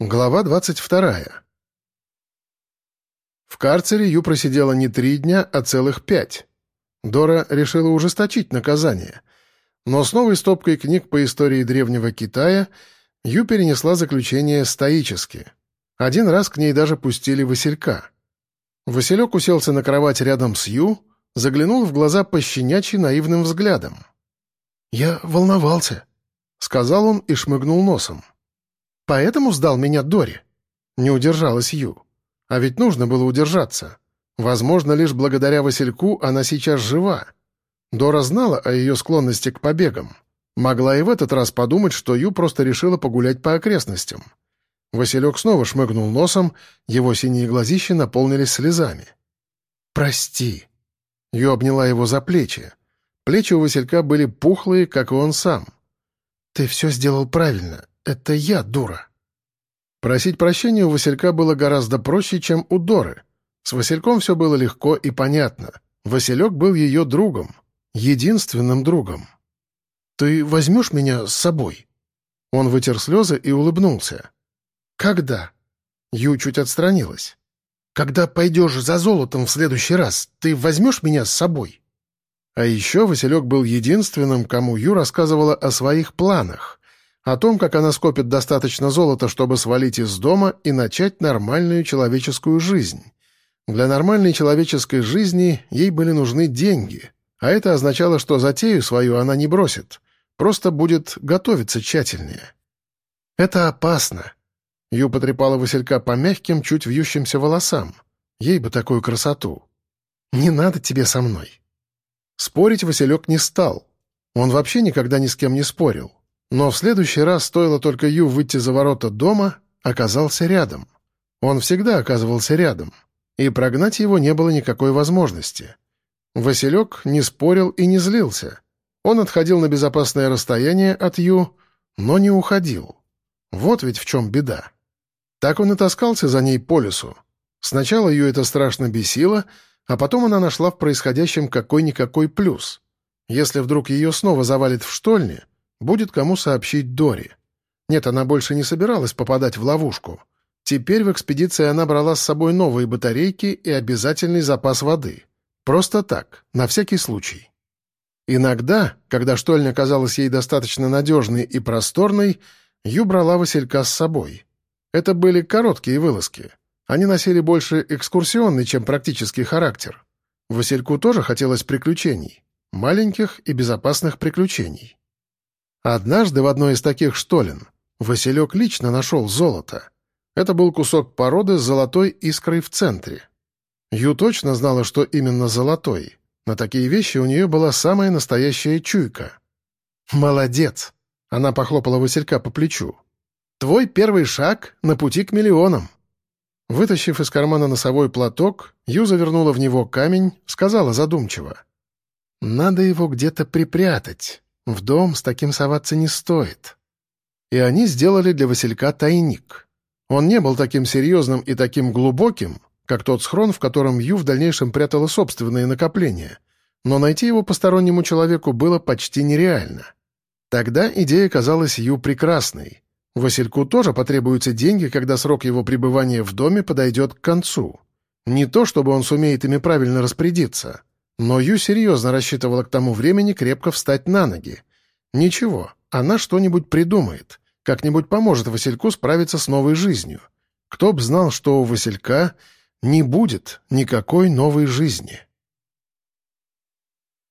Глава 22. В карцере Ю просидела не три дня, а целых пять. Дора решила ужесточить наказание. Но с новой стопкой книг по истории Древнего Китая Ю перенесла заключение стоически. Один раз к ней даже пустили Василька. Василек уселся на кровать рядом с Ю, заглянул в глаза пощенячьи наивным взглядом. «Я волновался», — сказал он и шмыгнул носом. Поэтому сдал меня Дори?» Не удержалась Ю. А ведь нужно было удержаться. Возможно, лишь благодаря Васильку она сейчас жива. Дора знала о ее склонности к побегам. Могла и в этот раз подумать, что Ю просто решила погулять по окрестностям. Василек снова шмыгнул носом, его синие глазища наполнились слезами. «Прости». Ю обняла его за плечи. Плечи у Василька были пухлые, как и он сам. «Ты все сделал правильно. Это я, дура. Просить прощения у Василька было гораздо проще, чем у Доры. С Васильком все было легко и понятно. Василек был ее другом, единственным другом. «Ты возьмешь меня с собой?» Он вытер слезы и улыбнулся. «Когда?» Ю чуть отстранилась. «Когда пойдешь за золотом в следующий раз, ты возьмешь меня с собой?» А еще Василек был единственным, кому Ю рассказывала о своих планах, о том, как она скопит достаточно золота, чтобы свалить из дома и начать нормальную человеческую жизнь. Для нормальной человеческой жизни ей были нужны деньги, а это означало, что затею свою она не бросит, просто будет готовиться тщательнее. «Это опасно», — Ю потрепала Василька по мягким, чуть вьющимся волосам. Ей бы такую красоту. «Не надо тебе со мной». Спорить Василек не стал. Он вообще никогда ни с кем не спорил. Но в следующий раз стоило только Ю выйти за ворота дома, оказался рядом. Он всегда оказывался рядом, и прогнать его не было никакой возможности. Василек не спорил и не злился. Он отходил на безопасное расстояние от Ю, но не уходил. Вот ведь в чем беда. Так он и таскался за ней по лесу. Сначала Ю это страшно бесило, а потом она нашла в происходящем какой-никакой плюс. Если вдруг ее снова завалит в штольне — Будет кому сообщить Дори. Нет, она больше не собиралась попадать в ловушку. Теперь в экспедиции она брала с собой новые батарейки и обязательный запас воды. Просто так, на всякий случай. Иногда, когда штольня казалась ей достаточно надежной и просторной, Ю брала Василька с собой. Это были короткие вылазки. Они носили больше экскурсионный, чем практический характер. Васильку тоже хотелось приключений. Маленьких и безопасных приключений. Однажды в одной из таких штолен Василек лично нашел золото. Это был кусок породы с золотой искрой в центре. Ю точно знала, что именно золотой. На такие вещи у нее была самая настоящая чуйка. «Молодец!» — она похлопала Василька по плечу. «Твой первый шаг на пути к миллионам!» Вытащив из кармана носовой платок, Ю завернула в него камень, сказала задумчиво. «Надо его где-то припрятать. В дом с таким соваться не стоит. И они сделали для Василька тайник. Он не был таким серьезным и таким глубоким, как тот схрон, в котором Ю в дальнейшем прятала собственные накопления, но найти его постороннему человеку было почти нереально. Тогда идея казалась Ю прекрасной. Васильку тоже потребуются деньги, когда срок его пребывания в доме подойдет к концу. Не то, чтобы он сумеет ими правильно распорядиться — но Ю серьезно рассчитывала к тому времени крепко встать на ноги. Ничего, она что-нибудь придумает, как-нибудь поможет Васильку справиться с новой жизнью. Кто б знал, что у Василька не будет никакой новой жизни.